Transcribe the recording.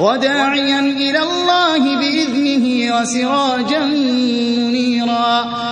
وداعيا إلى الله بإذنه وسراجا منيرا.